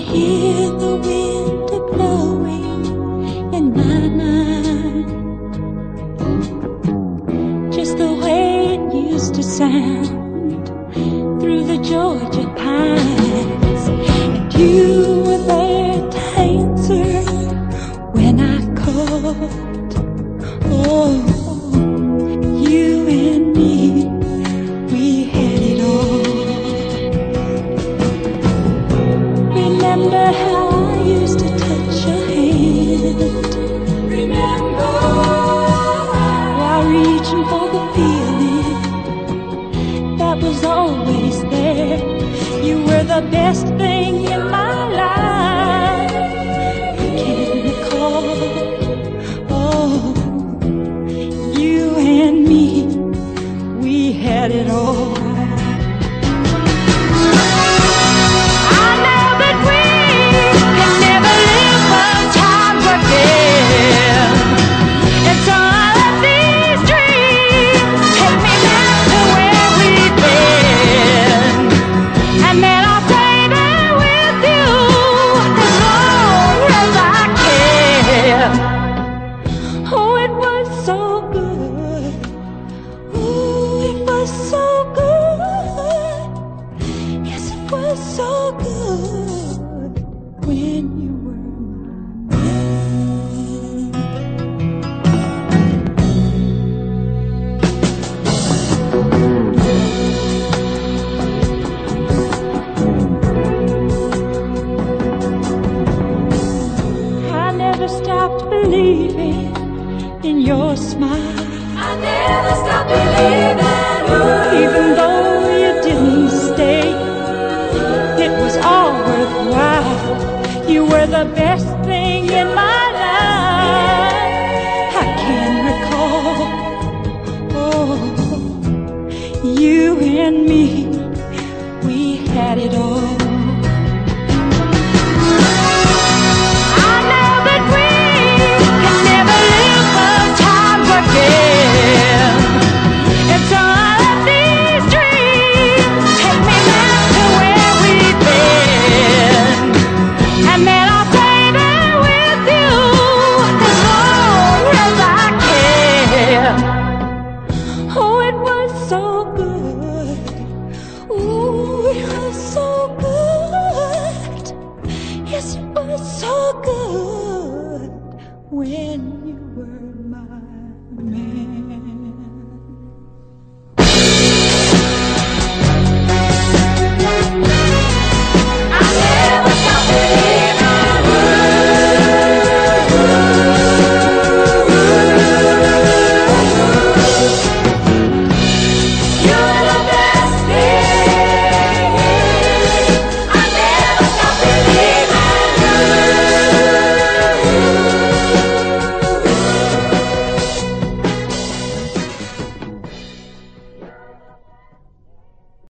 hear the wind. was always there. You were the best thing so good when you were my. I never stopped believing in your smile. I never stopped believing. You were the best thing in my life. I can recall. Oh, you and me, we had it all. good when you were.